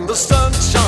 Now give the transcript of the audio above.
and the sunshine.